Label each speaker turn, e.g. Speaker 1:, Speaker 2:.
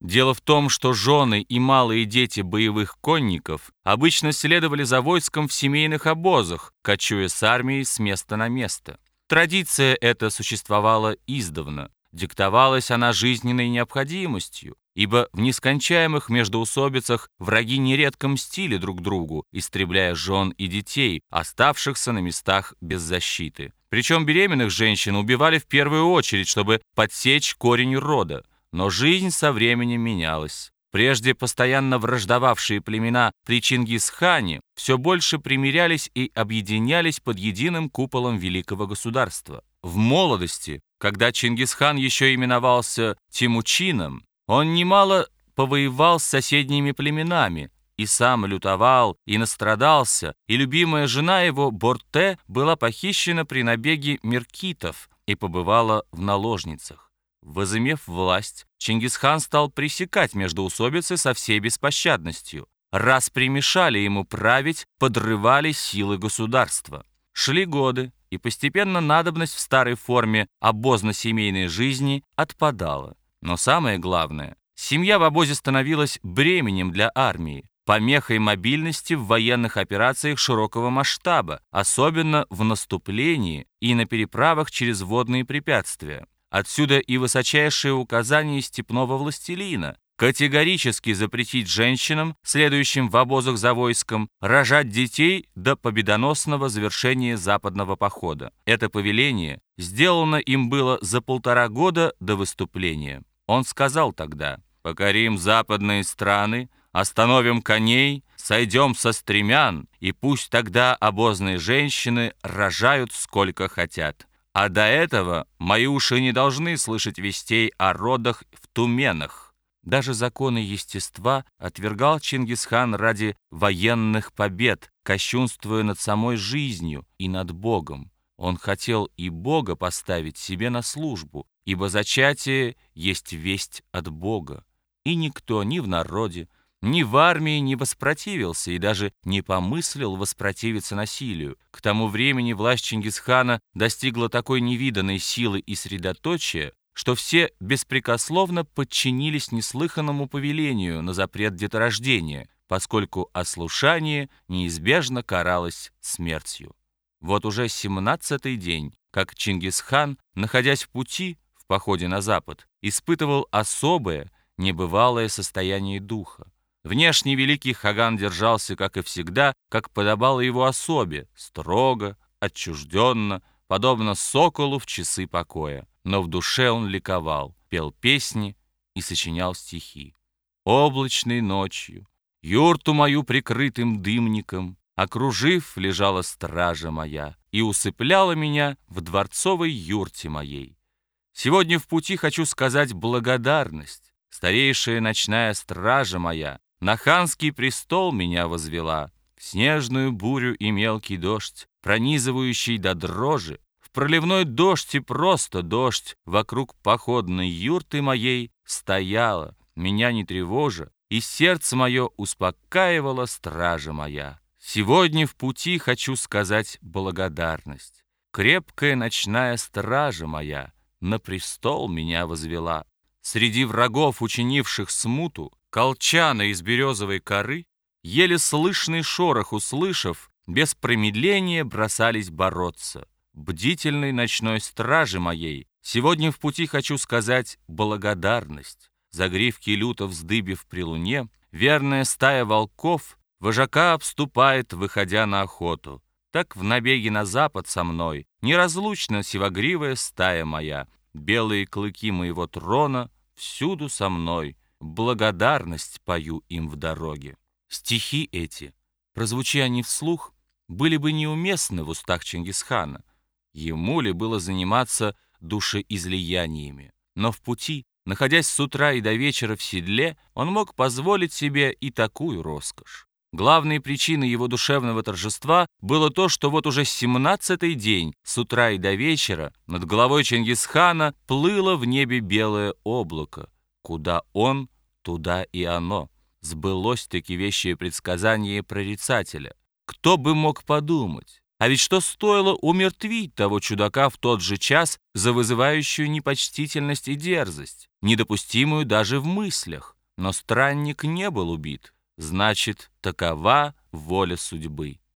Speaker 1: Дело в том, что жены и малые дети боевых конников обычно следовали за войском в семейных обозах, кочуя с армией с места на место. Традиция эта существовала издавна. Диктовалась она жизненной необходимостью, ибо в нескончаемых междоусобицах враги нередко мстили друг другу, истребляя жен и детей, оставшихся на местах без защиты. Причем беременных женщин убивали в первую очередь, чтобы подсечь корень рода. Но жизнь со временем менялась. Прежде постоянно враждовавшие племена при Чингисхане все больше примирялись и объединялись под единым куполом великого государства. В молодости, когда Чингисхан еще именовался Тимучином, он немало повоевал с соседними племенами, и сам лютовал, и настрадался, и любимая жена его, Борте, была похищена при набеге меркитов и побывала в наложницах. Возымев власть, Чингисхан стал пресекать междоусобицы со всей беспощадностью. Раз примешали ему править, подрывали силы государства. Шли годы, и постепенно надобность в старой форме обозно-семейной жизни отпадала. Но самое главное, семья в обозе становилась бременем для армии, помехой мобильности в военных операциях широкого масштаба, особенно в наступлении и на переправах через водные препятствия. Отсюда и высочайшее указание степного властелина категорически запретить женщинам, следующим в обозах за войском, рожать детей до победоносного завершения западного похода. Это повеление сделано им было за полтора года до выступления. Он сказал тогда, «Покорим западные страны, остановим коней, сойдем со стремян, и пусть тогда обозные женщины рожают сколько хотят. А до этого мои уши не должны слышать вестей о родах в Туменах». Даже законы естества отвергал Чингисхан ради военных побед, кощунствуя над самой жизнью и над Богом. Он хотел и Бога поставить себе на службу, ибо зачатие есть весть от Бога. И никто ни в народе, ни в армии не воспротивился и даже не помыслил воспротивиться насилию. К тому времени власть Чингисхана достигла такой невиданной силы и средоточия, что все беспрекословно подчинились неслыханному повелению на запрет деторождения, поскольку ослушание неизбежно каралось смертью. Вот уже семнадцатый день, как Чингисхан, находясь в пути в походе на запад, испытывал особое, небывалое состояние духа. Внешне великий Хаган держался, как и всегда, как подобало его особе, строго, отчужденно, подобно соколу в часы покоя. Но в душе он ликовал, пел песни и сочинял стихи. Облачной ночью, юрту мою прикрытым дымником, Окружив, лежала стража моя И усыпляла меня в дворцовой юрте моей. Сегодня в пути хочу сказать благодарность. Старейшая ночная стража моя На ханский престол меня возвела, В снежную бурю и мелкий дождь, Пронизывающий до дрожи, В проливной дождь и просто дождь Вокруг походной юрты моей Стояла, меня не тревожа, И сердце мое успокаивала стража моя. Сегодня в пути хочу сказать благодарность. Крепкая ночная стража моя на престол меня возвела. Среди врагов, учинивших смуту, колчана из березовой коры, еле слышный шорох услышав, без промедления бросались бороться. Бдительной ночной стражи моей сегодня в пути хочу сказать благодарность. Загривки люто вздыбив при луне, верная стая волков Вожака обступает, выходя на охоту. Так в набеге на запад со мной Неразлучна сивогривая стая моя. Белые клыки моего трона Всюду со мной. Благодарность пою им в дороге. Стихи эти, прозвучи они вслух, были бы неуместны в устах Чингисхана. Ему ли было заниматься душеизлияниями? Но в пути, находясь с утра и до вечера в седле, он мог позволить себе и такую роскошь. Главной причиной его душевного торжества было то, что вот уже семнадцатый день, с утра и до вечера, над головой Чингисхана плыло в небе белое облако. Куда он, туда и оно. Сбылось-таки вещее предсказание прорицателя. Кто бы мог подумать? А ведь что стоило умертвить того чудака в тот же час за вызывающую непочтительность и дерзость, недопустимую даже в мыслях? Но странник не был убит. Значит, такова воля судьбы.